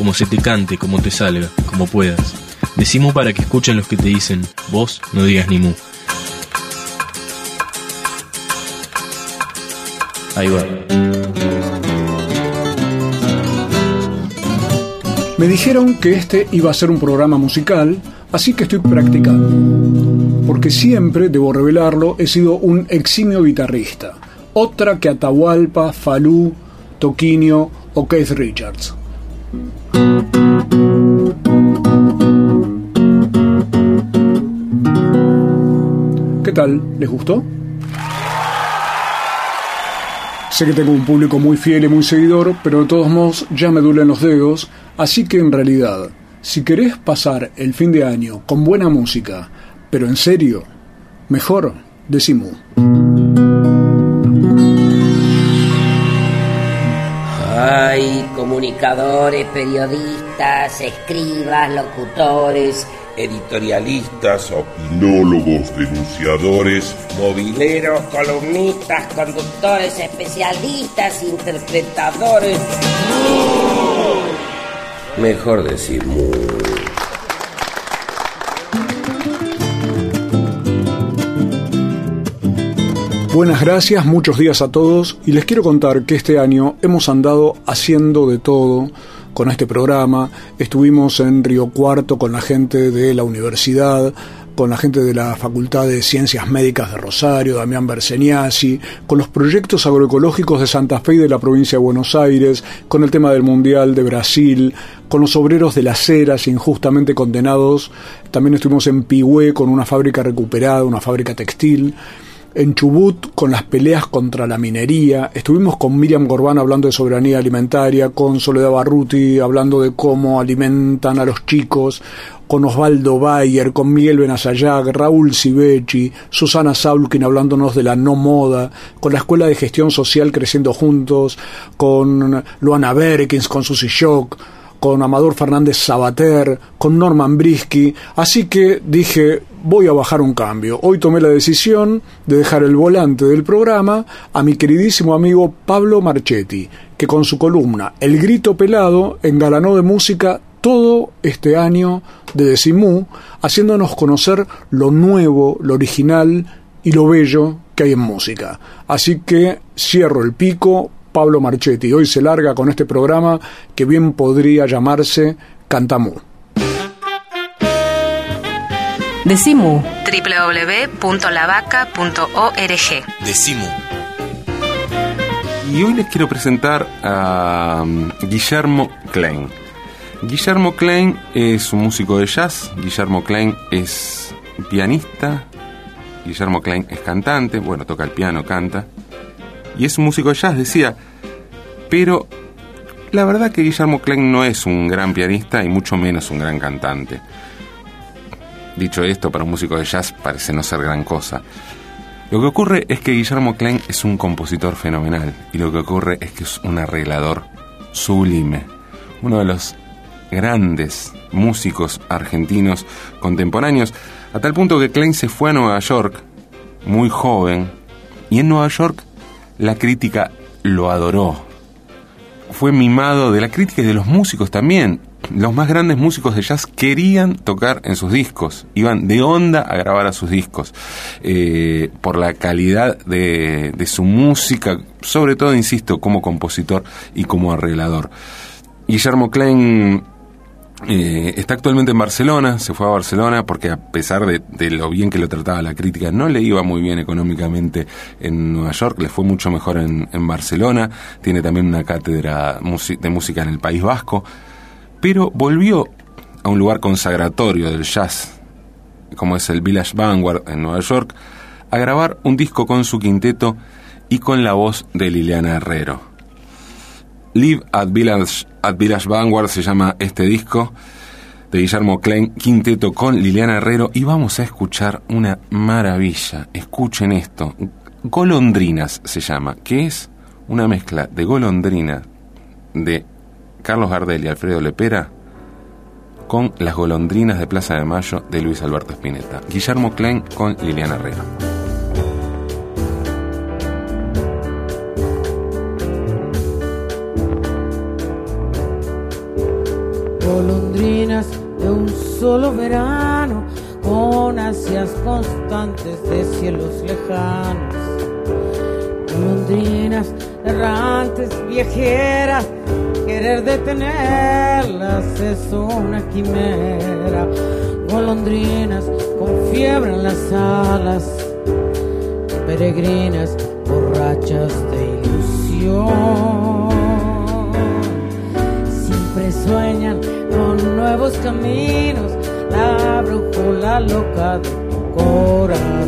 como se te cante, como te salga, como puedas. Decimos para que escuchen los que te dicen, vos no digas ni mu. Ahí va. Me dijeron que este iba a ser un programa musical, así que estoy practicando. Porque siempre, debo revelarlo, he sido un eximio guitarrista. Otra que Atahualpa, Falú, Toquinho o Keith Richards. ¿Qué tal? ¿Les gustó? Sé que tengo un público muy fiel y muy seguidor, pero de todos modos ya me duelen los dedos, así que en realidad, si querés pasar el fin de año con buena música, pero en serio, mejor decimos. Hay comunicadores, periodistas, escribas, locutores, editorialistas, opinólogos, denunciadores, mobileros, columnistas, conductores, especialistas, interpretadores. Mejor decir mu. Buenas gracias, muchos días a todos y les quiero contar que este año hemos andado haciendo de todo con este programa. Estuvimos en Río Cuarto con la gente de la universidad, con la gente de la Facultad de Ciencias Médicas de Rosario, Damián Berseniasi, con los proyectos agroecológicos de Santa Fe y de la provincia de Buenos Aires, con el tema del Mundial de Brasil, con los obreros de las ceras injustamente condenados. También estuvimos en Pigüé con una fábrica recuperada, una fábrica textil en Chubut con las peleas contra la minería, estuvimos con Miriam Gorbán hablando de soberanía alimentaria, con Soledad Barruti hablando de cómo alimentan a los chicos, con Osvaldo Bayer, con Miguel Benazayag, Raúl Sivechi, Susana Saulkin hablándonos de la no moda, con la Escuela de Gestión Social Creciendo Juntos, con Luana Berkins, con Susi Shock, con Amador Fernández Sabater, con Norman Brisky, así que dije, voy a bajar un cambio. Hoy tomé la decisión de dejar el volante del programa a mi queridísimo amigo Pablo Marchetti, que con su columna El Grito Pelado engalanó de música todo este año de Decimú, haciéndonos conocer lo nuevo, lo original y lo bello que hay en música. Así que cierro el pico, Pablo Marchetti. Hoy se larga con este programa que bien podría llamarse Cantamú. Decimu www.lavaca.org Decimu. Y hoy les quiero presentar a um, Guillermo Klein. Guillermo Klein es un músico de jazz, Guillermo Klein es pianista, Guillermo Klein es cantante, bueno, toca el piano, canta, y es un músico de jazz, decía, pero la verdad que Guillermo Klein no es un gran pianista y mucho menos un gran cantante. Dicho esto, para un músico de jazz parece no ser gran cosa. Lo que ocurre es que Guillermo Klein es un compositor fenomenal y lo que ocurre es que es un arreglador sublime, uno de los grandes músicos argentinos contemporáneos, a tal punto que Klein se fue a Nueva York muy joven y en Nueva York la crítica lo adoró. Fue mimado de la crítica y de los músicos también. Los más grandes músicos de jazz querían tocar en sus discos, iban de onda a grabar a sus discos, eh, por la calidad de, de su música, sobre todo, insisto, como compositor y como arreglador. Guillermo Klein eh, está actualmente en Barcelona, se fue a Barcelona porque a pesar de, lo bien que lo trataba la crítica, no le iba muy bien económicamente en Nueva York, le fue mucho mejor en Barcelona, tiene también una cátedra de música en el País Vasco, pero volvió a un lugar consagratorio del jazz, como es el Village Vanguard en Nueva York, a grabar un disco con su quinteto y con la voz de Liliana Herrero. Live at Village, at Village Vanguard se llama este disco de Guillermo Klein, quinteto con Liliana Herrero y vamos a escuchar una maravilla. Escuchen esto. Golondrinas se llama, que es una mezcla de golondrina de Carlos Gardel y Alfredo Lepera con las golondrinas de Plaza de Mayo de Luis Alberto Spinetta. Guillermo Klein con Liliana Herrero. Solo verano, con ansias constantes de cielos lejanos. Golondrinas errantes, viajeras, querer detenerlas es una quimera. Golondrinas con fiebre en las alas, peregrinas borrachas de ilusión. Siempre sueñan con nuevos caminos, la brújula loca de tu corazón.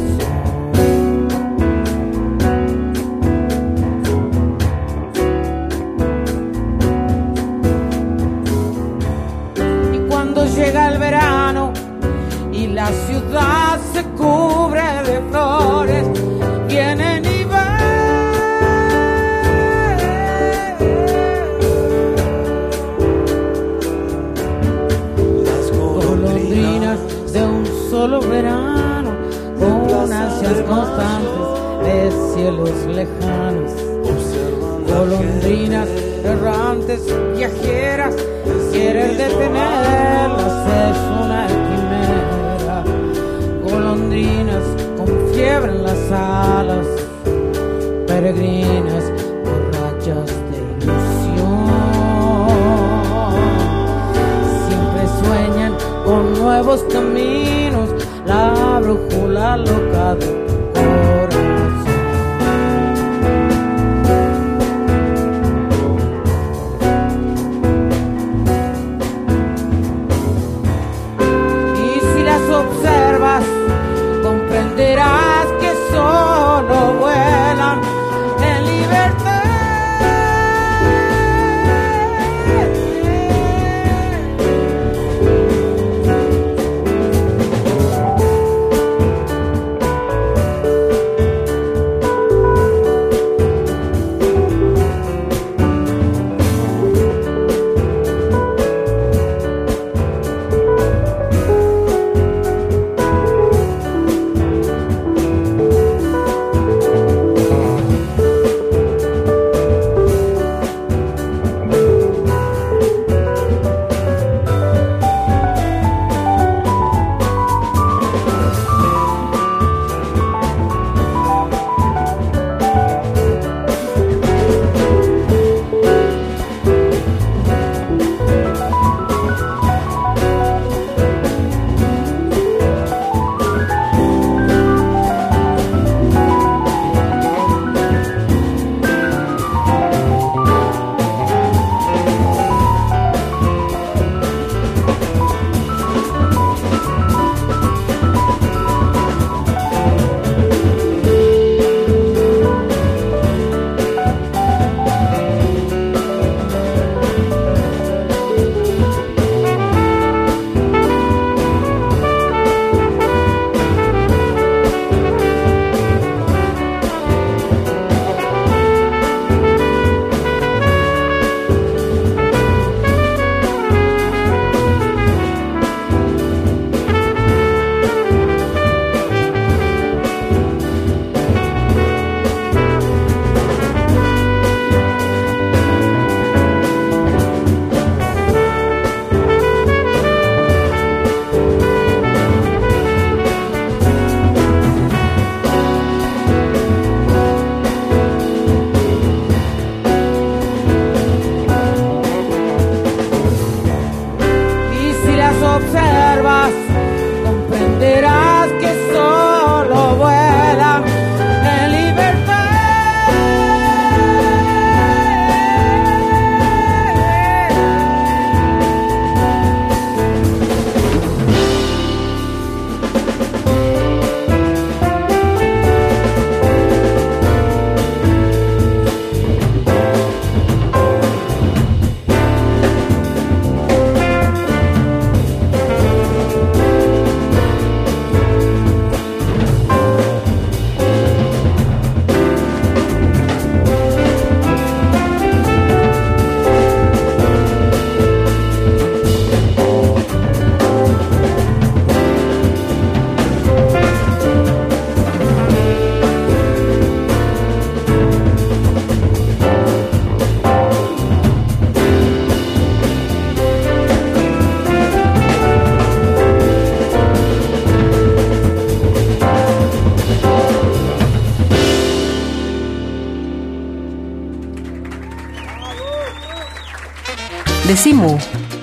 Decimu.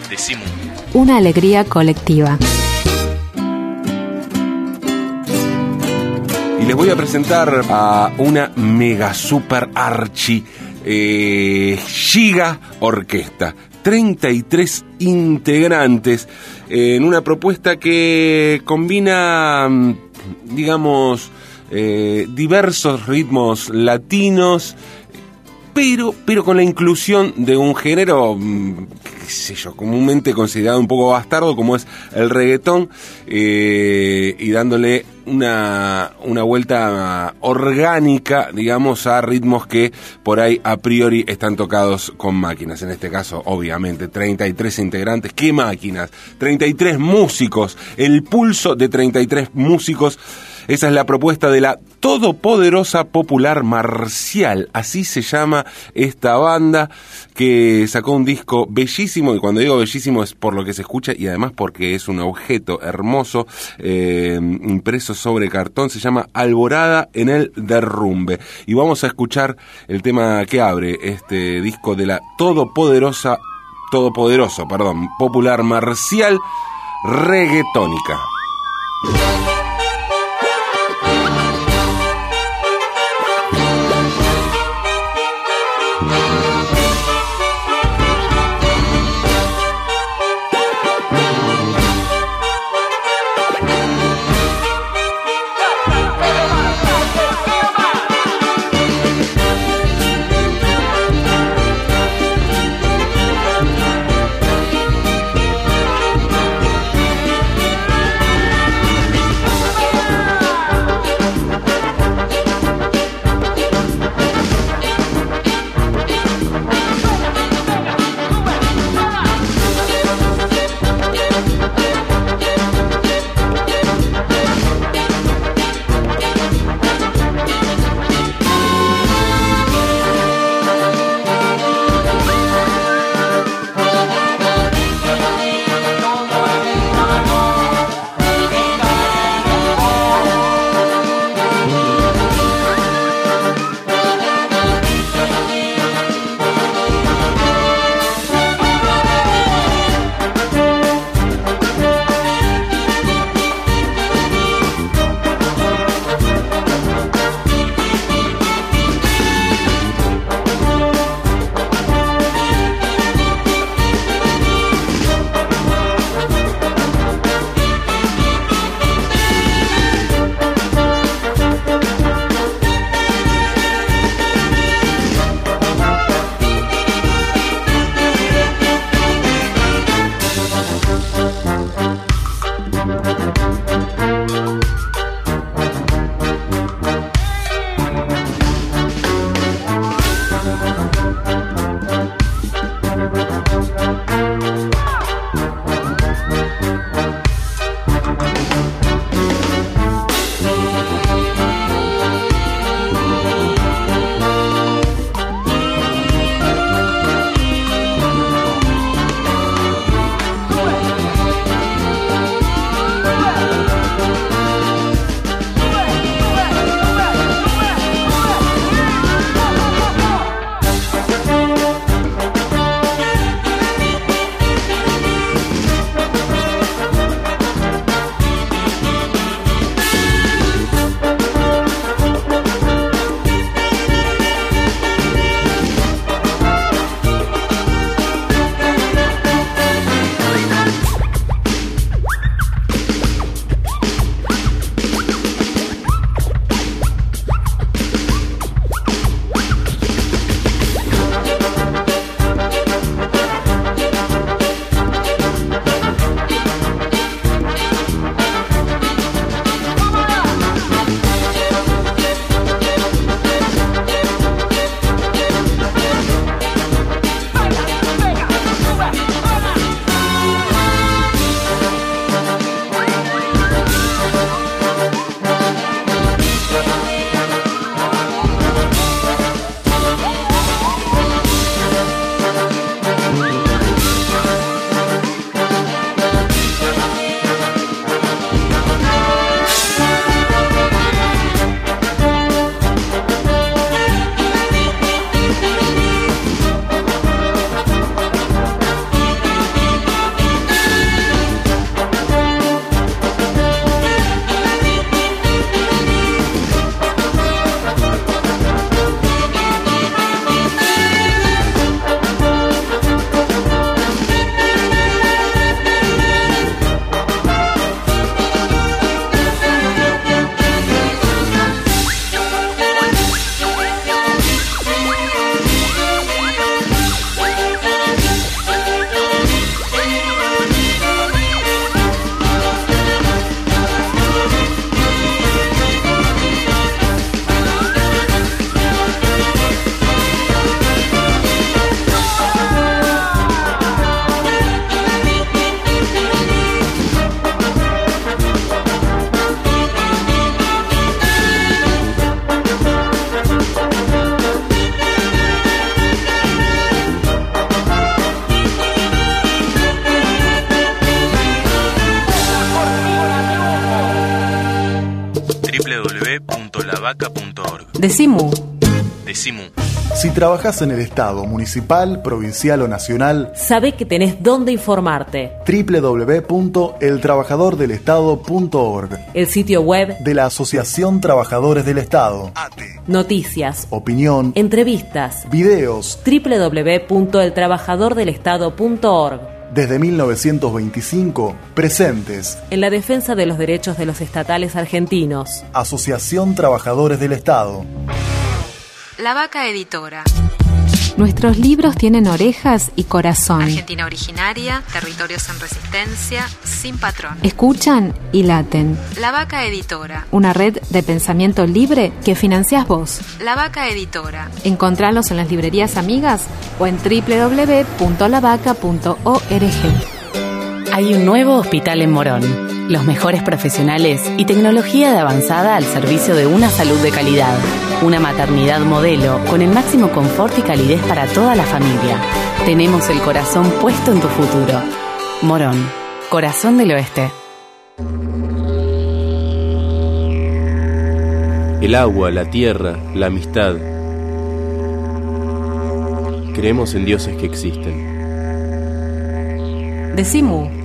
Decimu. Una alegría colectiva. Y les voy a presentar a una mega super archi eh, giga orquesta. 33 integrantes en una propuesta que combina, mm, digamos, eh, diversos ritmos latinos, pero, pero con la inclusión de un género, mm, qué sé yo, comúnmente considerado un poco bastardo, como es el reggaetón, eh, y dándole una, una vuelta orgánica, digamos, a ritmos que por ahí a priori están tocados con máquinas. En este caso, obviamente, 33 integrantes. ¿Qué máquinas? 33 músicos. El pulso de 33 músicos. Esa es la propuesta de la Todopoderosa Popular Marcial. Así se llama esta banda que sacó un disco bellísimo. Y cuando digo bellísimo es por lo que se escucha y además porque es un objeto hermoso eh, impreso sobre cartón. Se llama Alborada en el Derrumbe. Y vamos a escuchar el tema que abre este disco de la Todopoderosa, Todopoderoso, perdón, Popular Marcial Reggaetónica. Decimu. Decimu. Si trabajas en el Estado, municipal, provincial o nacional, sabe que tenés dónde informarte. www.eltrabajadordelestado.org El sitio web de la Asociación Trabajadores del Estado. Noticias, Opinión, entrevistas. videos. www.eltrabajadordelestado.org Desde 1925, presentes. En la defensa de los derechos de los estatales argentinos. Asociación Trabajadores del Estado. La Vaca Editora. Nuestros libros tienen orejas y corazón. Argentina originaria, territorios en resistencia, sin patrón. Escuchan y laten. La Vaca Editora. Una red de pensamiento libre que financias vos. La Vaca Editora. Encontralos en las librerías amigas o en www.lavaca.org. Hay un nuevo hospital en Morón. Los mejores profesionales y tecnología de avanzada al servicio de una salud de calidad. Una maternidad modelo con el máximo confort y calidez para toda la familia. Tenemos el corazón puesto en tu futuro. Morón, corazón del oeste. El agua, la tierra, la amistad. Creemos en dioses que existen. Decimu.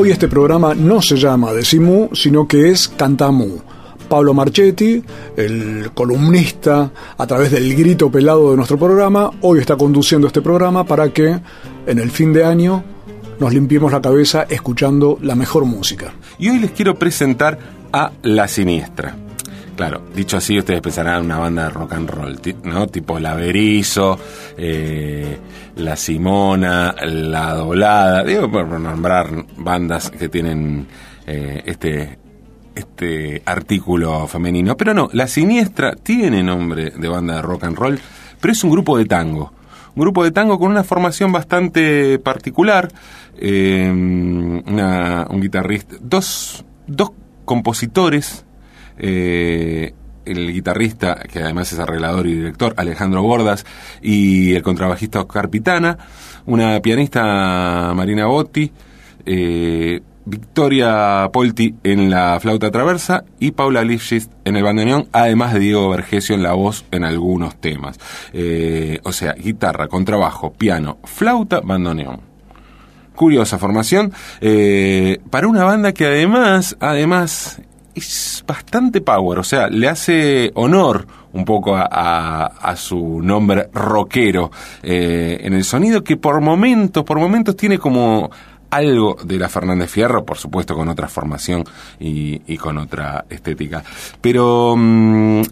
Hoy este programa no se llama Decimú, sino que es Cantamú. Pablo Marchetti, el columnista a través del grito pelado de nuestro programa, hoy está conduciendo este programa para que en el fin de año nos limpiemos la cabeza escuchando la mejor música. Y hoy les quiero presentar a La Siniestra. Claro, dicho así, ustedes pensarán en una banda de rock and roll, ¿no? Tipo La Berizo, eh, La Simona, La Doblada, digo, por nombrar bandas que tienen eh, este, este artículo femenino. Pero no, La Siniestra tiene nombre de banda de rock and roll, pero es un grupo de tango. Un grupo de tango con una formación bastante particular. eh, una- un guitarrista, dos, dos compositores. Eh, el guitarrista, que además es arreglador y director, Alejandro Bordas, y el contrabajista Oscar Pitana, una pianista Marina Botti, eh, Victoria Polti en la flauta traversa y Paula Lifshitz en el bandoneón, además de Diego Vergesio en la voz en algunos temas. Eh, o sea, guitarra, contrabajo, piano, flauta, bandoneón. Curiosa formación para una banda que además, además bastante power, o sea, le hace honor un poco a, a- su nombre rockero eh, en el sonido que por momentos, por momentos tiene como algo de la Fernández Fierro, por supuesto con otra formación y, y con otra estética. Pero mm,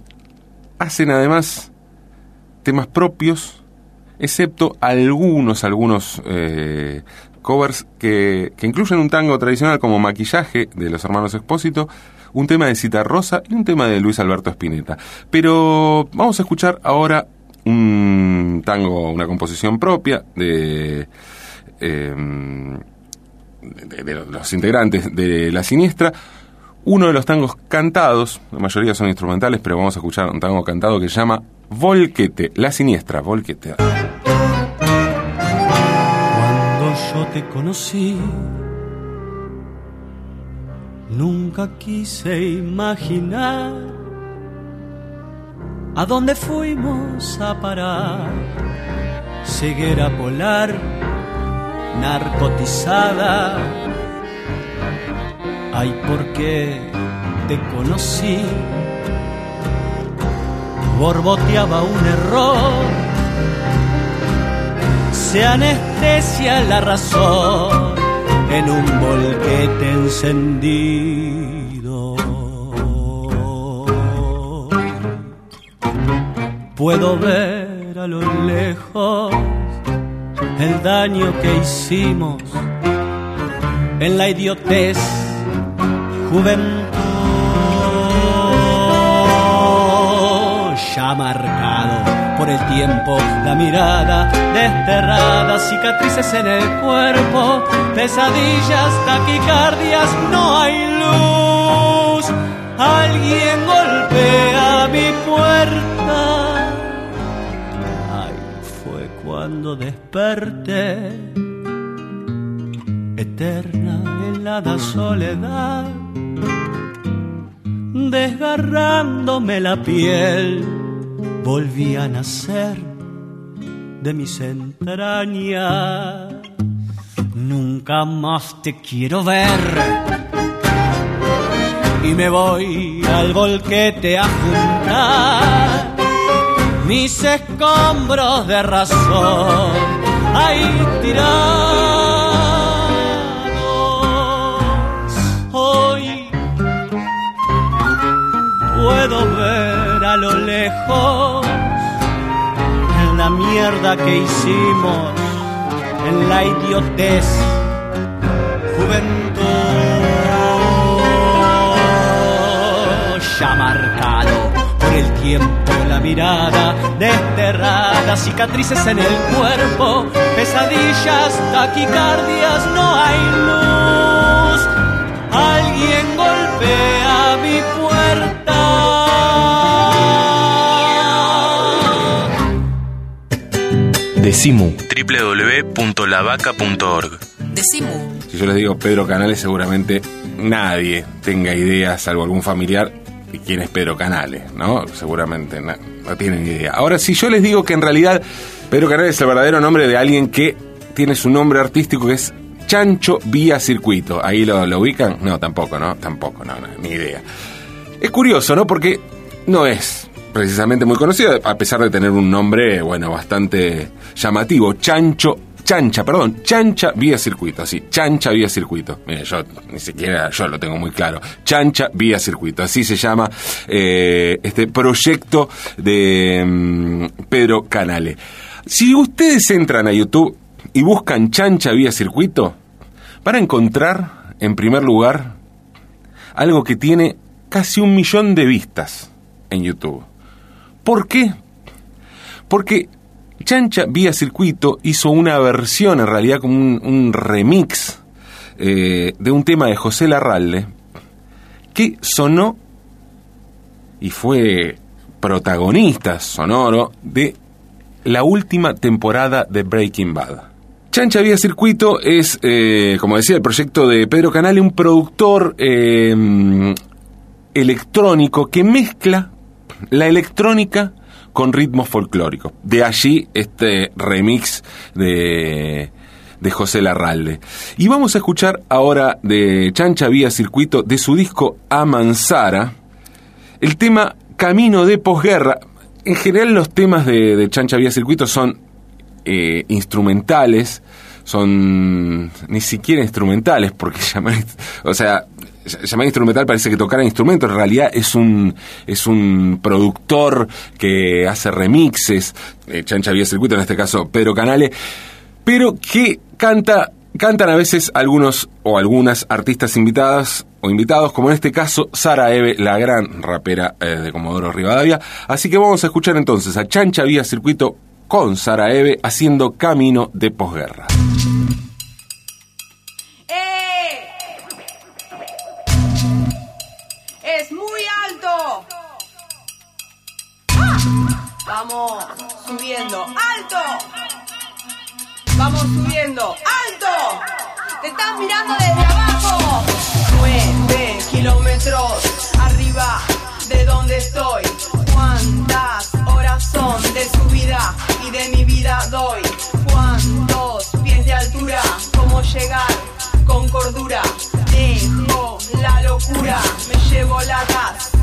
hacen además temas propios, excepto algunos, algunos eh, covers que, que incluyen un tango tradicional como Maquillaje de los hermanos Expósito, un tema de Cita Rosa y un tema de Luis Alberto Spinetta. Pero vamos a escuchar ahora un tango, una composición propia de, eh, de- de los integrantes de La Siniestra. Uno de los tangos cantados, la mayoría son instrumentales, pero vamos a escuchar un tango cantado que se llama Volquete, La Siniestra, Volquete. Cuando yo te conocí, nunca quise imaginar a dónde fuimos a parar. Ceguera polar, narcotizada. Ay, ¿por qué te conocí? Borboteaba un error se anestesia la razón en un volquete encendido. Puedo ver a lo lejos el daño que hicimos en la idiotez juventud ya marcado el tiempo, la mirada desterrada, cicatrices en el cuerpo, pesadillas, taquicardias, no hay luz. Alguien golpea mi puerta. Ay, fue cuando desperté eterna helada soledad, desgarrándome la piel, volví a nacer de mis entrañas. Nunca más te quiero ver y me voy al volquete a juntar mis escombros de razón ahí tirados. Hoy puedo ver a lo lejos en la mierda que hicimos, en la idiotez, juventud. ya marcado por el tiempo, la mirada desterrada, cicatrices en el cuerpo, pesadillas, taquicardias, no hay luz. Alguien golpea mi puerta. Decimu www.lavaca.org Decimu. Si yo les digo Pedro Canales, seguramente nadie tenga idea, salvo algún familiar, de quién es Pedro Canales, ¿no? Seguramente no, no tienen idea. Ahora, si yo les digo que en realidad Pedro Canales es el verdadero nombre de alguien que tiene su nombre artístico que es Chancho Vía Circuito, ¿ahí lo, lo ubican? No, tampoco, ¿no? Tampoco, no, no, ni idea. Es curioso, ¿no? Porque no es precisamente muy conocido, a pesar de tener un nombre, bueno, bastante llamativo. Chancho Chancha, perdón, Chancha Vía Circuito, así, Chancha Vía Circuito. Mire, yo ni siquiera yo lo tengo muy claro. Chancha Vía Circuito, así se llama eh, este proyecto de mm, Pedro Canale. Si ustedes entran a YouTube y buscan Chancha Vía Circuito, van a encontrar, en primer lugar, algo que tiene casi un millón de vistas en YouTube. ¿Por qué? Porque Chancha vía circuito hizo una versión, en realidad como un, remix eh, de un tema de José Larralde que sonó y fue protagonista sonoro de la última temporada de Breaking Bad. Chancha Vía Circuito es, eh, como decía, el proyecto de Pedro Canale, un productor eh, electrónico que mezcla la electrónica con ritmos folclóricos. De allí este remix de, de José Larralde. Y vamos a escuchar ahora de Chancha Vía Circuito, de su disco Amansara, el tema Camino de Posguerra. En general los temas de, Chancha Vía Circuito son eh, instrumentales, son ni siquiera instrumentales, porque llamar, o sea, llamar instrumental parece que tocar instrumentos, en realidad es un, es un productor que hace remixes, eh, Chancha Vía Circuito, en este caso Pedro Canale, pero que canta, cantan a veces algunos o algunas artistas invitadas o invitados, como en este caso Sara Eve, la gran rapera eh, de Comodoro Rivadavia. Así que vamos a escuchar entonces a Chancha Vía Circuito con Sara Eve haciendo Camino de Posguerra. Vamos subiendo, alto. Vamos subiendo, alto. Te estás mirando desde abajo. Nueve kilómetros arriba de donde estoy. ¿Cuántas horas son de subida y de mi vida doy? ¿Cuántos pies de altura? ¿Cómo llegar con cordura? Dejo la locura, me llevo la gas.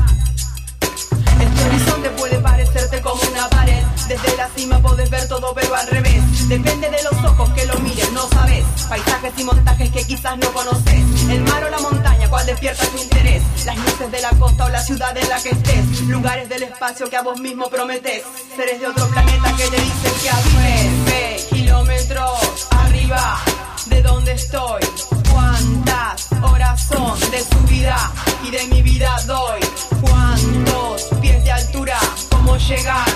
Horizonte puede parecerte como una pared. Desde la cima podés ver todo, pero al revés. Depende de los ojos que lo miren, no sabes. Paisajes y montajes que quizás no conoces. El mar o la montaña, cuál despierta tu interés. Las luces de la costa o la ciudad en la que estés. Lugares del espacio que a vos mismo prometes. Seres de otro planeta que te dicen que habites. kilómetros arriba de donde estoy. ¿Cuántas horas son de subida y de mi vida doy? ¿Cuántos pies de altura? ¿Cómo llegar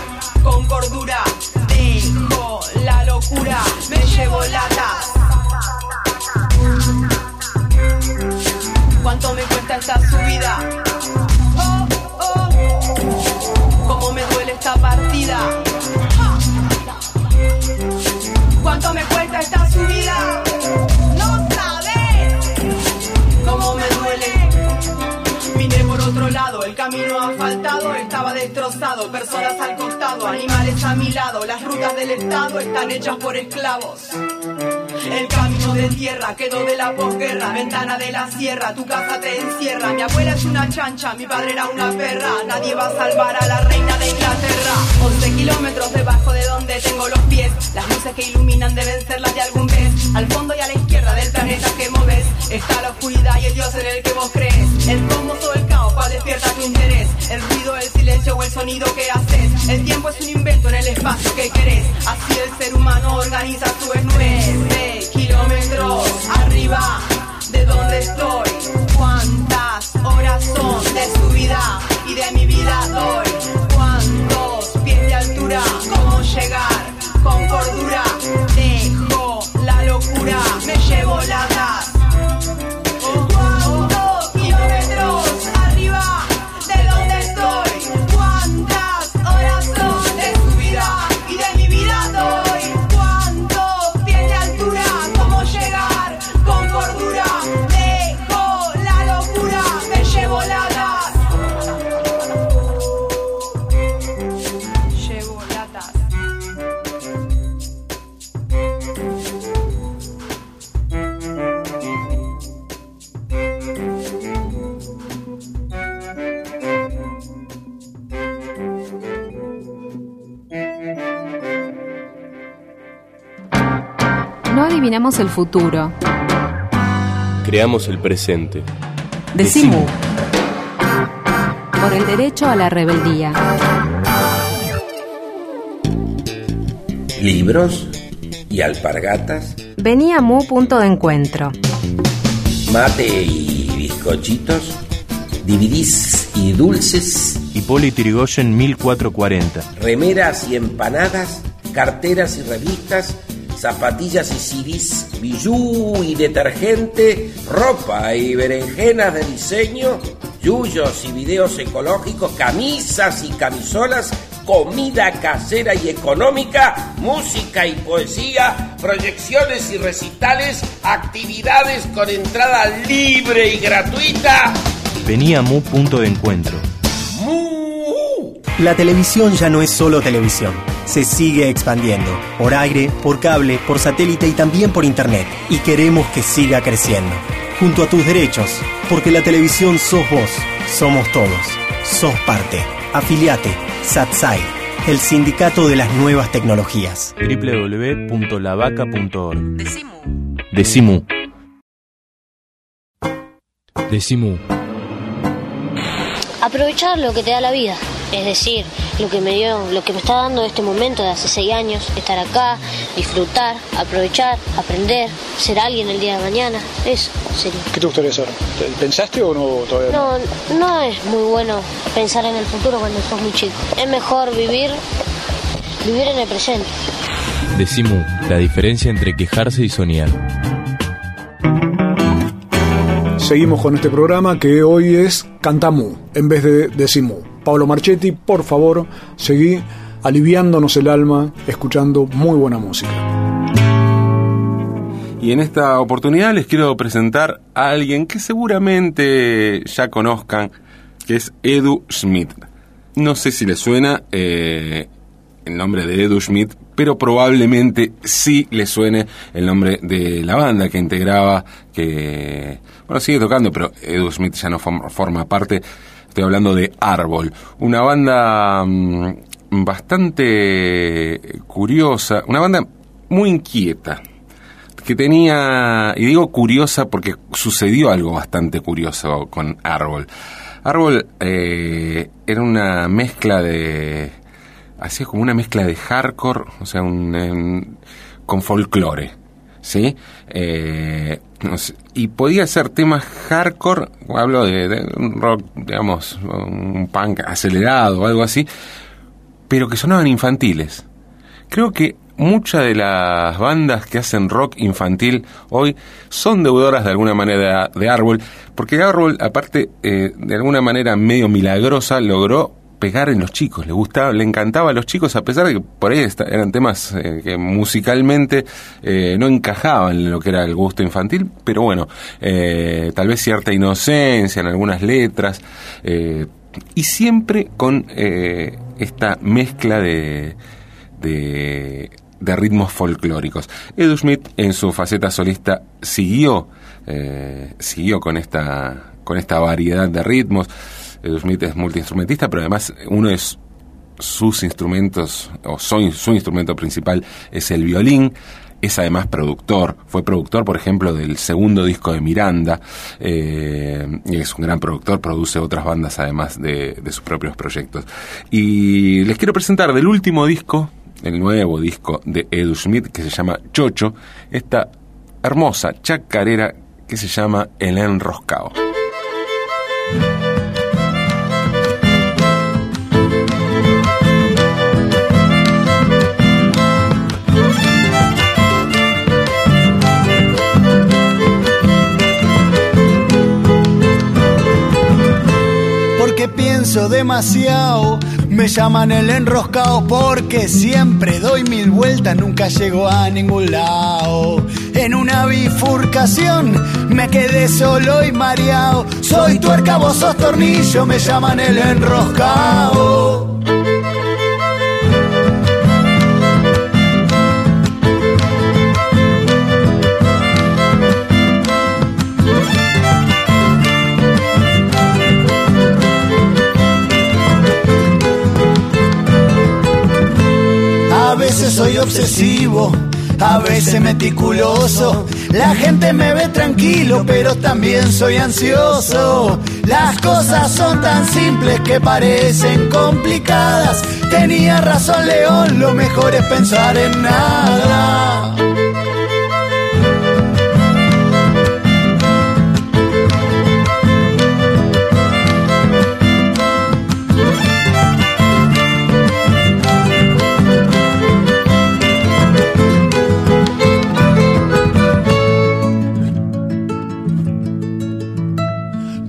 con cordura? Dejo la locura, me llevo latas. destrozado, personas al costado, animales a mi lado, las rutas del Estado están hechas por esclavos. El camino de tierra quedó de la posguerra, ventana de la sierra, tu casa te encierra. Mi abuela es una chancha, mi padre era una perra. Nadie va a salvar a la reina de Inglaterra. 11 kilómetros debajo de donde tengo los pies. Las luces que iluminan deben ser las de algún vez. Al fondo y a la izquierda del planeta que moves, está la oscuridad y el dios en el que vos crees. El cosmos o el cual despierta tu interés. El ruido, el silencio o el sonido que haces. El tiempo es un invento en el espacio que querés. Así el ser humano organiza su nueve kilómetros arriba de donde estoy. ¿Cuántas horas son de su vida y de mi vida doy? ¿Cuántos pies de altura? ¿Cómo llegar con cordura? Dejo la locura, me llevo la No adivinamos el futuro. Creamos el presente. Decimu. Por el derecho a la rebeldía. Libros y alpargatas, Venía Mu punto de encuentro. mate y bizcochitos, DVDs y dulces, Hipólito Yrigoyen 1440. remeras y empanadas, carteras y revistas, zapatillas y CDs, bijú y detergente, ropa y berenjenas de diseño, yuyos y videos ecológicos, camisas y camisolas, comida casera y económica, música y poesía, proyecciones y recitales, actividades con entrada libre y gratuita. Venía Mu punto de encuentro. La televisión ya no es solo televisión. Se sigue expandiendo. Por aire, por cable, por satélite y también por internet. Y queremos que siga creciendo. Junto a tus derechos. Porque la televisión sos vos. Somos todos. Sos parte. Afiliate. Satsai. El sindicato de las nuevas tecnologías. www.lavaca.org. Decimu. Decimu. Aprovechar lo que te da la vida, es decir, lo que me dio, lo que me está dando este momento de hace seis años, estar acá, disfrutar, aprovechar, aprender, ser alguien el día de mañana, eso sería. ¿Qué te gustaría hacer? ¿Pensaste o no todavía? No, no es muy bueno pensar en el futuro cuando sos muy chico. Es mejor vivir, vivir en el presente. Decimu. La diferencia entre quejarse y soñar. Seguimos con este programa que hoy es Cantamú en vez de Decimú. Pablo Marchetti, por favor, seguí aliviándonos el alma, escuchando muy buena música. Y en esta oportunidad les quiero presentar a alguien que seguramente ya conozcan, que es Edu Schmidt. No sé si les suena eh, el nombre de Edu Schmidt, pero probablemente sí les suene el nombre de la banda que integraba, que, bueno, sigue tocando, pero Edu Schmidt ya no forma parte. Estoy hablando de Árbol, una banda mm, bastante curiosa, una banda muy inquieta, que tenía, y digo curiosa porque sucedió algo bastante curioso con Árbol. Árbol eh, era una mezcla de, hacía como una mezcla de hardcore, o sea, un, con folclore, ¿sí? Eh, y podía ser temas hardcore, hablo de, de un rock, digamos, un punk acelerado o algo así, pero que sonaban infantiles. Creo que muchas de las bandas que hacen rock infantil hoy son deudoras de alguna manera de Árbol, porque Árbol, aparte, eh, de alguna manera medio milagrosa, logró pegar en los chicos, le gustaba, le encantaba a los chicos, a pesar de que por ahí esta- eran temas eh, que musicalmente eh, no encajaban en lo que era el gusto infantil, pero bueno, eh, tal vez cierta inocencia en algunas letras, y siempre con esta mezcla de, de, ritmos folclóricos. Edu Schmidt en su faceta solista siguió, siguió con esta, con esta variedad de ritmos. Schmidt es multiinstrumentista, pero además uno de sus instrumentos, o su, instrumento principal es el violín es además productor, fue productor, por ejemplo, del segundo disco de Miranda, eh, es un gran productor, produce otras bandas además de, de, sus propios proyectos. Y les quiero presentar del último disco, el nuevo disco de Edu Schmidt, que se llama Chocho, esta hermosa chacarera que se llama El Enroscado. Demasiado. Me llaman el enroscado porque siempre doy mil vueltas, nunca llego a ningún lado. En una bifurcación me quedé solo y mareado. Soy tuerca, vos sos tornillo, me llaman el enroscado. Veces soy obsesivo, a veces meticuloso. La gente me ve tranquilo, pero también soy ansioso. Las cosas son tan simples que parecen complicadas. Tenía razón León, lo mejor es pensar en nada.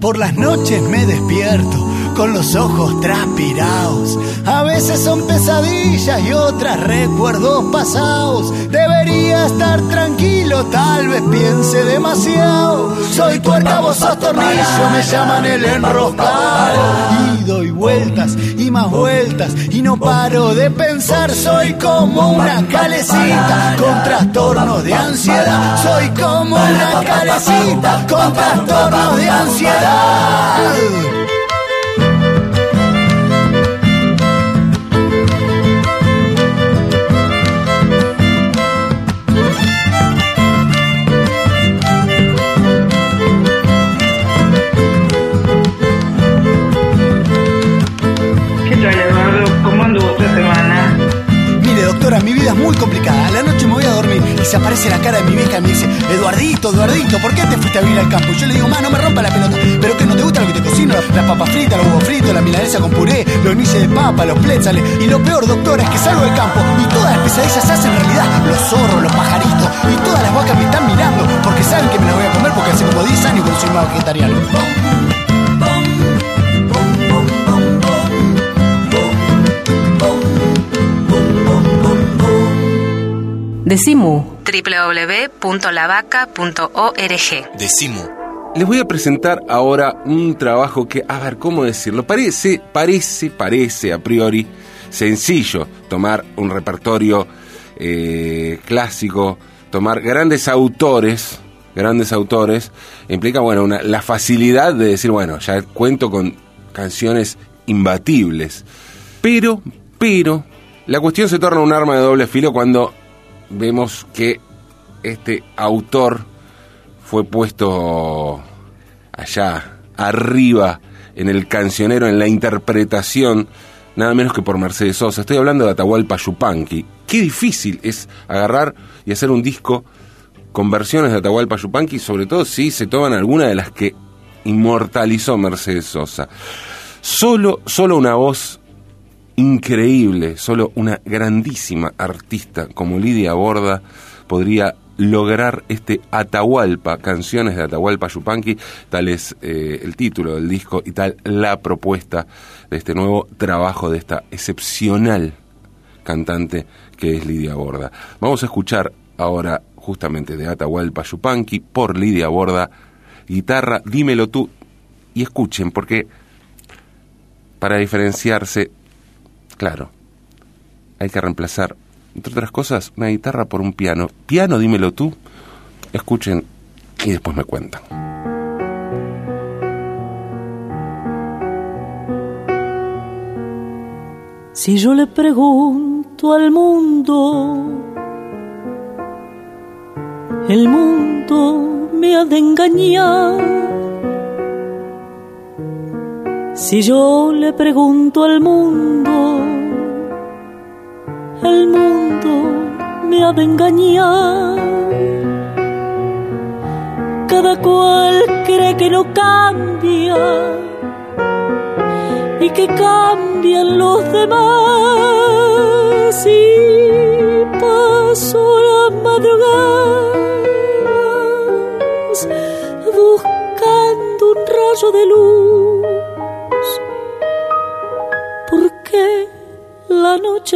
Por las noches me despierto con los ojos transpirados. A veces son pesadillas y otras recuerdos pasados. Debería estar tranquilo, tal vez piense demasiado. Soy tuerca, vos sos me llaman el enroscado. Vueltas y más vueltas y no paro de pensar. Soy como una calecita con trastornos de ansiedad. Soy como una calecita con trastornos de ansiedad. Se aparece la cara de mi vieja y me dice, Eduardito, Eduardito, ¿por qué te fuiste a vivir al campo? Y yo le digo, ma, no me rompa la pelota. ¿Pero que no te gusta lo que te cocino? Las papas fritas, los huevos fritos, la milanesa con puré, los niches de papa, los plétzales. Y lo peor, doctora, es que salgo del campo y todas las pesadillas se hacen realidad. Los zorros, los pajaritos y todas las vacas me están mirando porque saben que me las voy a comer porque hace como 10 años que soy más vegetariano. Decimu www.lavaca.org Decimu. Les voy a presentar ahora un trabajo que, a ver, ¿cómo decirlo? Parece, parece, parece a priori sencillo tomar un repertorio eh, clásico, tomar grandes autores, grandes autores, implica, bueno, una, la facilidad de decir, bueno, ya cuento con canciones imbatibles. Pero, pero, la cuestión se torna un arma de doble filo cuando vemos que este autor fue puesto allá arriba en el cancionero, en la interpretación, nada menos que por Mercedes Sosa. Estoy hablando de Atahualpa Yupanqui. Qué difícil es agarrar y hacer un disco con versiones de Atahualpa Yupanqui, sobre todo si se toman alguna de las que inmortalizó Mercedes Sosa. Solo, solo una voz increíble, solo una grandísima artista como Lidia Borda podría lograr este Atahualpa, canciones de Atahualpa Yupanqui, tal es eh, el título del disco y tal la propuesta de este nuevo trabajo de esta excepcional cantante que es Lidia Borda. Vamos a escuchar ahora justamente de Atahualpa Yupanqui por Lidia Borda, guitarra, dímelo tú, y escuchen porque para diferenciarse, claro, hay que reemplazar, entre otras cosas, una guitarra por un piano. Piano, dímelo tú. Escuchen y después me cuentan. Si yo le pregunto al mundo, el mundo me ha de engañar. Si yo le pregunto al mundo, el mundo me ha de engañar. Cada cual cree que no cambia y que cambian los demás. Y paso las madrugadas buscando un rayo de luz.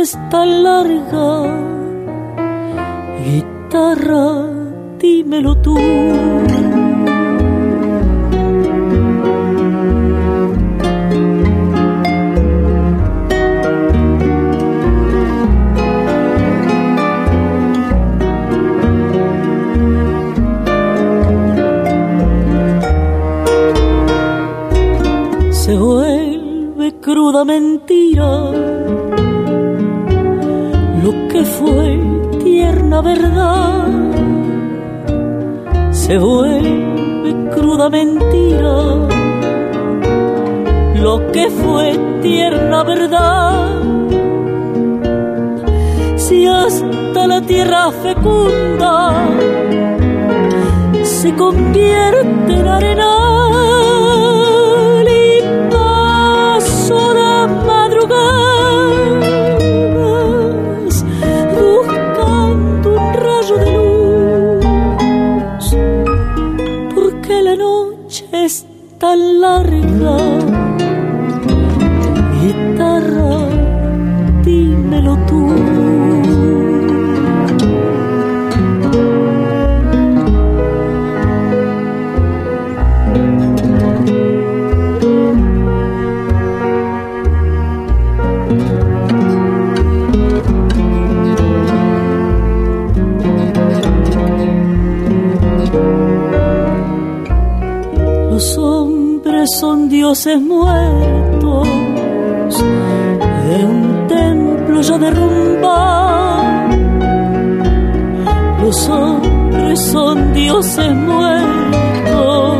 Es tan larga? Guitarra, dímelo tú. se vuelve cruda mentira. Lo que fue tierna verdad se vuelve cruda mentira. Lo que fue tierna verdad. Si hasta la tierra fecunda se convierte en arena dioses muertos de un templo ya derrumbado. Los hombres son dioses muertos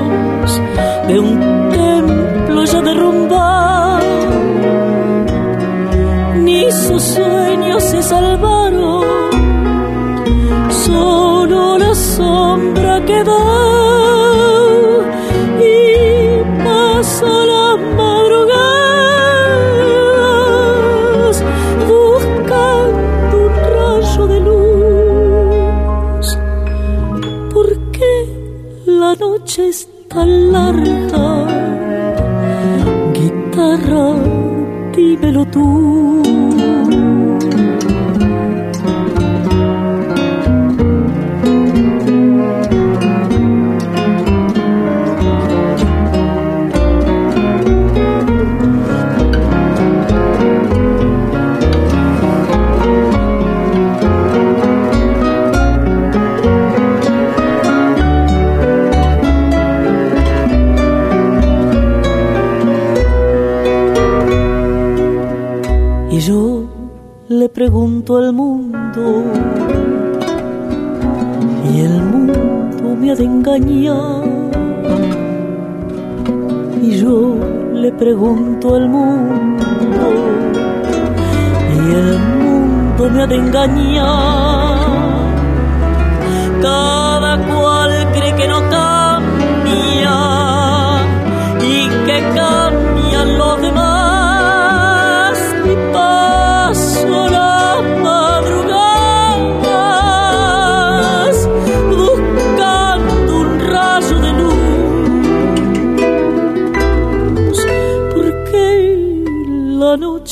de un templo pregunto al mundo, y el mundo me ha de engañar. Y yo le pregunto al mundo, y el mundo me ha de engañar.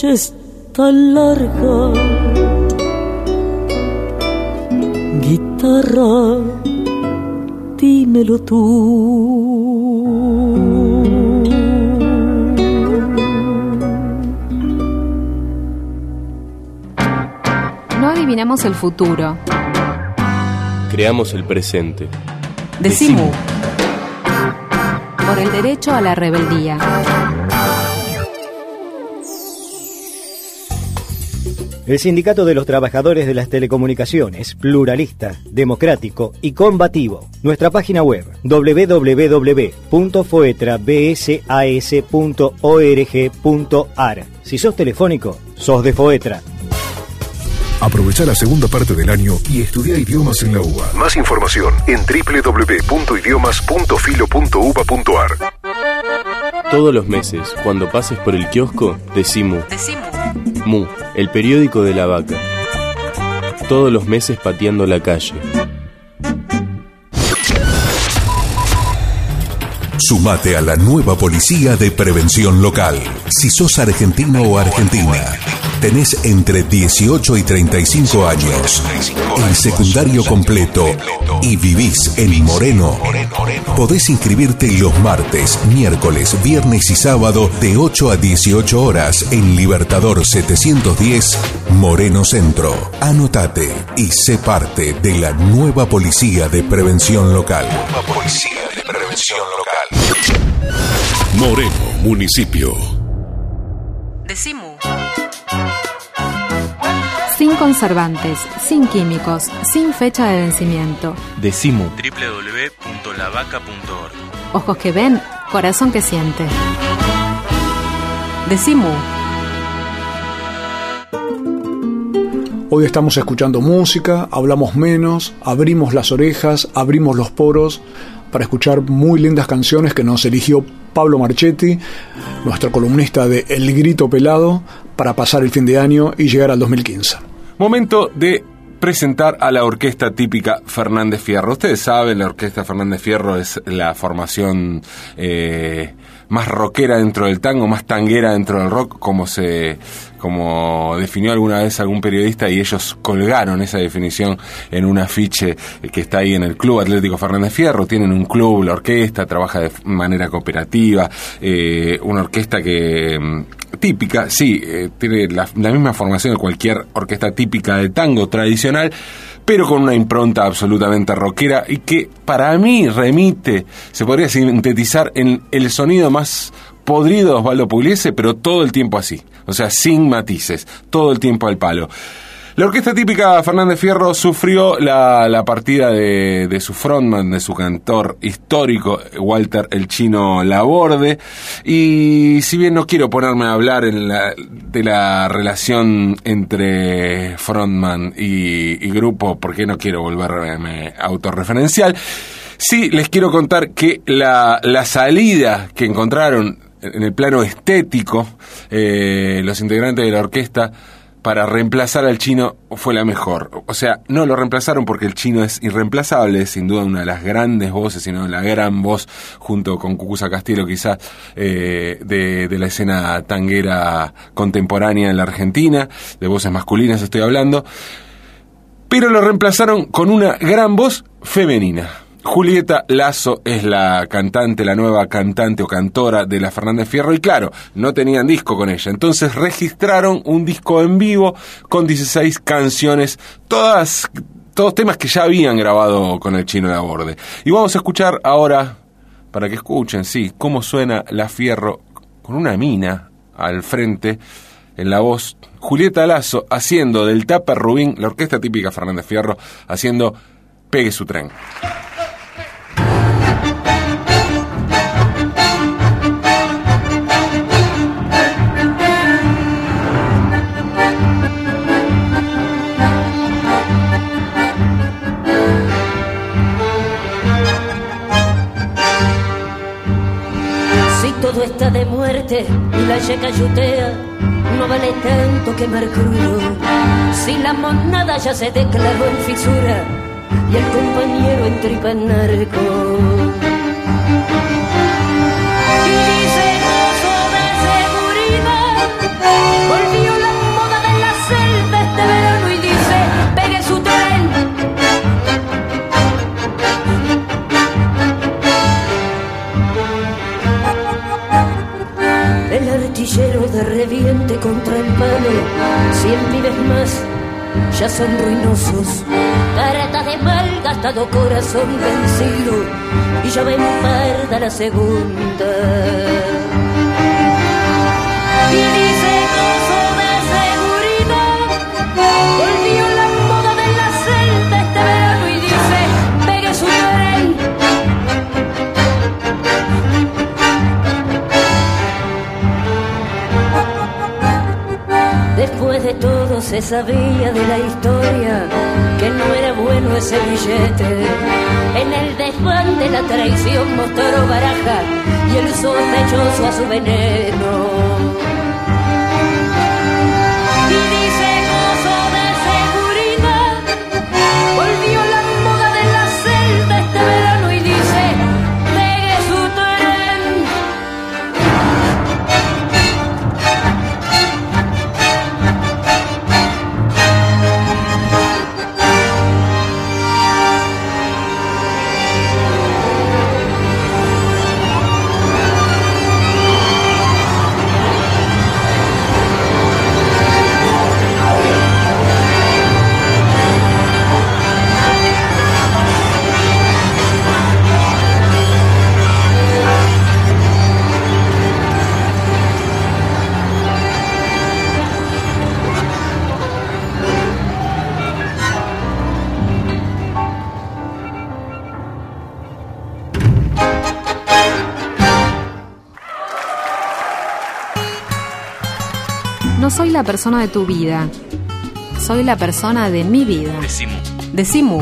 Noche es tan larga. Guitarra, dímelo tú. adivinamos el futuro. Creamos el presente. Decimu. Por el derecho a la rebeldía. El Sindicato de los Trabajadores de las Telecomunicaciones, pluralista, democrático y combativo. Nuestra página web www.foetrabsas.org.ar. Si sos telefónico, sos de Foetra. Aprovecha la segunda parte del año y estudia idiomas en la UBA. Más información en www.idiomas.filo.uba.ar. Todos los meses, cuando pases por el kiosco, decimu. Decimu. Mu, el periódico de la vaca. Todos los meses pateando la calle. Sumate a la nueva policía de prevención local. Si sos argentino o argentina, tenés entre 18 y 35 años, el secundario completo y vivís en Moreno, podés inscribirte los martes, miércoles, viernes y sábado de 8 a 18 horas en Libertador 710 Moreno Centro. Anotate y sé parte de la nueva policía de prevención local. Nueva policía de prevención local. Moreno, municipio. Decimu. Sin conservantes, sin químicos, sin fecha de vencimiento. Decimu. www.lavaca.org. Ojos que ven, corazón que siente. Decimu. Hoy estamos escuchando música, hablamos menos, abrimos las orejas, abrimos los poros para escuchar muy lindas canciones que nos eligió Pablo Marchetti, nuestro columnista de El Grito Pelado, para pasar el fin de año y llegar al 2015. Momento de presentar a la orquesta típica Fernández Fierro. Ustedes saben, la orquesta Fernández Fierro es la formación eh, más rockera dentro del tango, más tanguera dentro del rock, como se como definió alguna vez algún periodista y ellos colgaron esa definición en un afiche que está ahí en el Club Atlético Fernández Fierro. Tienen un club, la orquesta, trabaja de manera cooperativa, eh, una orquesta que mm, típica, sí, eh, tiene la, la misma formación de cualquier orquesta típica de tango tradicional, pero con una impronta absolutamente rockera y que para mí remite, se podría sintetizar en el sonido más podrido Osvaldo Pugliese, pero todo el tiempo así, o sea, sin matices, todo el tiempo al palo. La orquesta típica Fernández Fierro sufrió la, la partida de, de, su frontman, de su cantor histórico, Walter el Chino Laborde. Y si bien no quiero ponerme a hablar de la relación entre frontman y, y grupo, porque no quiero volverme autorreferencial, sí les quiero contar que la, la salida que encontraron en el plano estético eh, los integrantes de la orquesta para reemplazar al chino fue la mejor. O sea, no lo reemplazaron porque el chino es irreemplazable, sin duda una de las grandes voces, sino la gran voz, junto con Cucuza Castillo quizás, eh, de, de la escena tanguera contemporánea en la Argentina, de voces masculinas estoy hablando, pero lo reemplazaron con una gran voz femenina. Julieta Lazo es la cantante, la nueva cantante o cantora de la Fernández Fierro y claro, no tenían disco con ella. Entonces registraron un disco en vivo con 16 canciones, todas, todos temas que ya habían grabado con el chino de aborde. Y vamos a escuchar ahora, para que escuchen, sí, cómo suena la Fierro con una mina al frente en la voz Julieta Lazo haciendo del Tapa Rubín, la orquesta típica Fernández Fierro, haciendo Pegue su tren. De muerte y la yeca yutea, no vale tanto quemar crudo. Si la monada ya se declaró en fisura y el compañero en tripa en narco. Ya son ruinosos. Careta de mal gastado corazón vencido y ya ven perda la segunda. Se sabía de la historia que no era bueno ese billete. En el desván de la traición mostró baraja y el sospechoso a su veneno. Soy la persona de tu vida. Soy la persona de mi vida. Decimu. Decimu.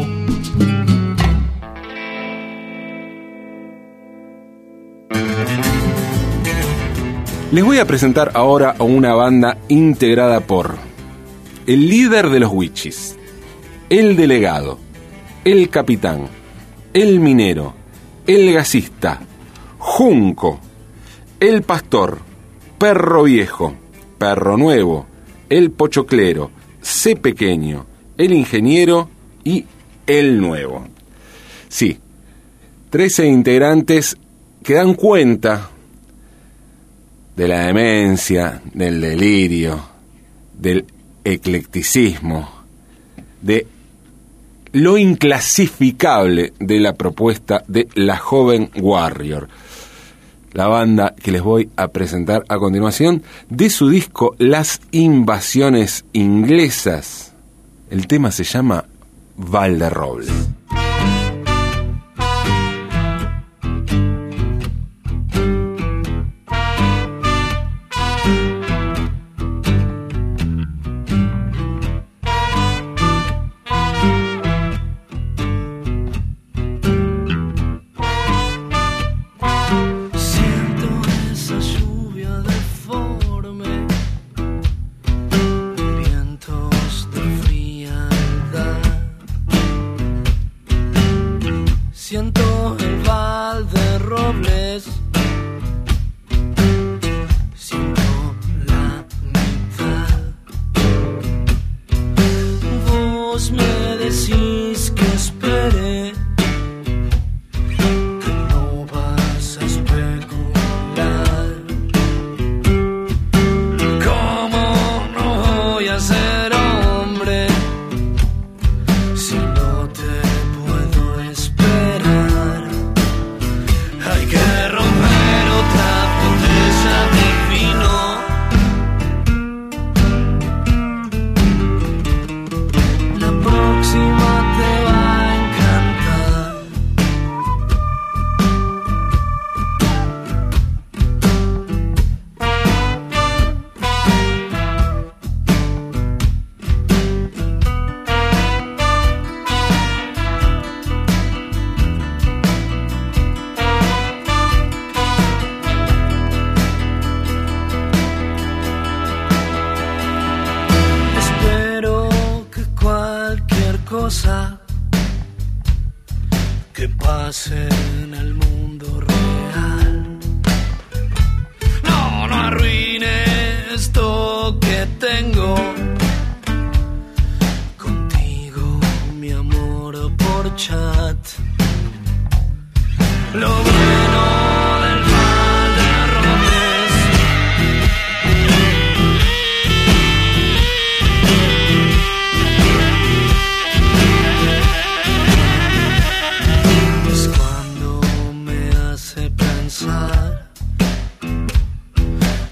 Les voy a presentar ahora a una banda integrada por el líder de los Witches, el delegado, el capitán, el minero, el gasista, Junco, el pastor, perro viejo, perro nuevo, el pochoclero, C pequeño, el ingeniero y el nuevo. Sí, 13 integrantes que dan cuenta de la demencia, del delirio, del eclecticismo, de lo inclasificable de la propuesta de la joven Warrior. La banda que les voy a presentar a continuación de su disco Las Invasiones Inglesas. El tema se llama Valderroble. El val de robles,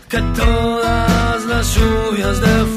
que todas las lluvias de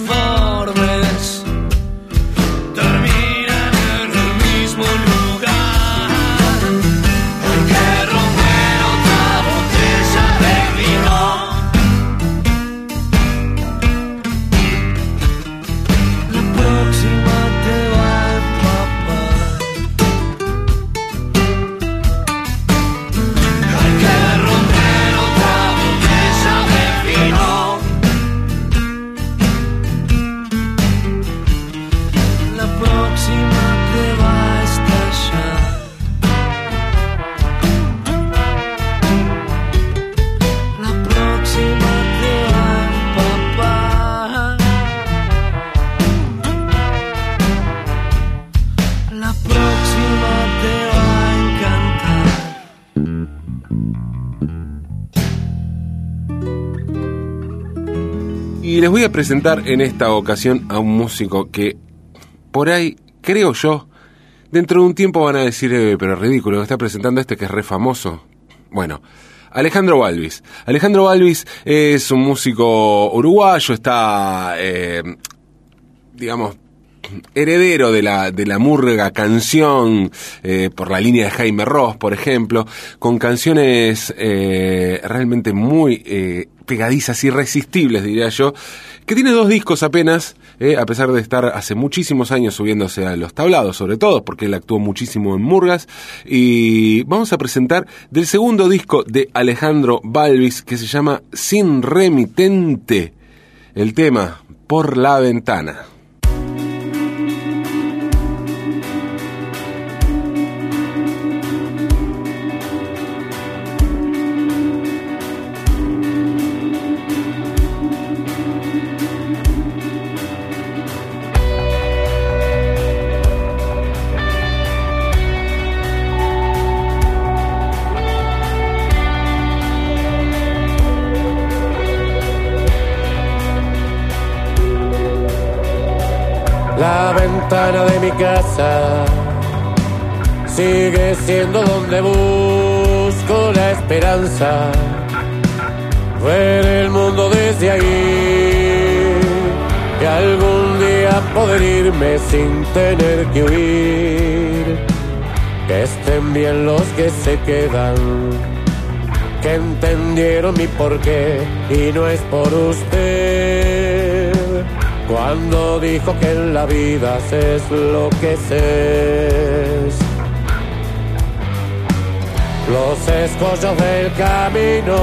presentar en esta ocasión a un músico que por ahí, creo yo, dentro de un tiempo van a decir, "Eh, pero ridículo, está presentando este que es re famoso. Bueno, Alejandro Balvis. Alejandro Balvis es un músico uruguayo, está, eh, digamos, heredero de la, de la murga canción eh, por la línea de Jaime Ross, por ejemplo, con canciones eh, realmente muy eh, pegadizas, irresistibles, diría yo, que tiene dos discos apenas, a pesar de estar hace muchísimos años subiéndose a los tablados, sobre todo, porque él actuó muchísimo en murgas, y vamos a presentar del segundo disco de Alejandro Balvis, que se llama Sin Remitente, el tema Por la Ventana. De mi casa sigue siendo donde busco la esperanza. Ver el mundo desde ahí y algún día poder irme sin tener que huir. Que estén bien los que se quedan, que entendieron mi porqué y no es por usted. Cuando dijo que en la vida es lo que es. Los escollos del camino,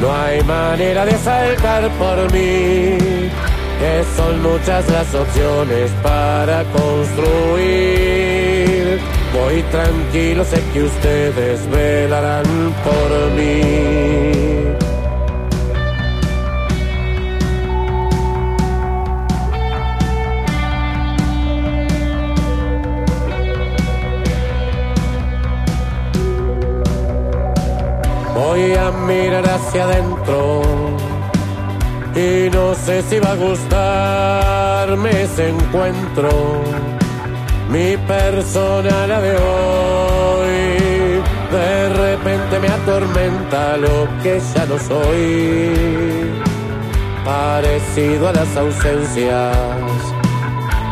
no hay manera de saltar por mí. Que son muchas las opciones para construir. Voy tranquilo, sé que ustedes velarán por mí. Voy a mirar hacia adentro y no sé si va a gustarme ese encuentro. Mi persona, de hoy, de repente me atormenta lo que ya no soy. Parecido a las ausencias,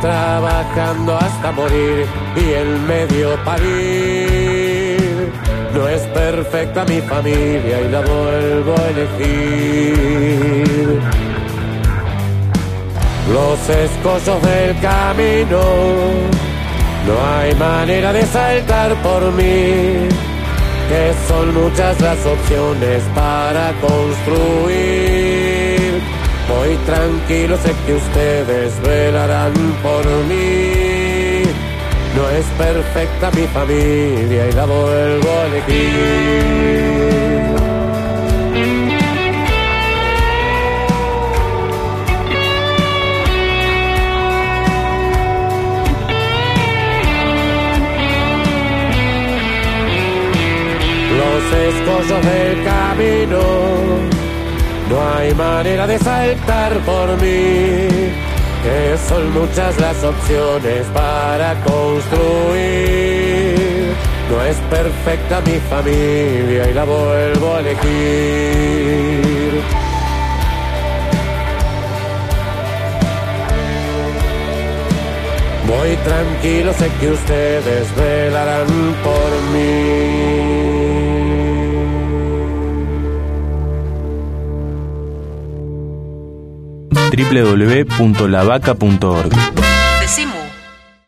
trabajando hasta morir y en medio parir. No es perfecta mi familia y la vuelvo a elegir. Los escollos del camino, no hay manera de saltar por mí. Que son muchas las opciones para construir. Voy tranquilo, sé que ustedes velarán por mí. Es perfecta mi familia y la vuelvo a elegir. Los escollos del camino, no hay manera de saltar por mí que son muchas las opciones para construir. No es perfecta mi familia y la vuelvo a elegir. Voy tranquilo, sé que ustedes velarán por mí. www.lavaca.org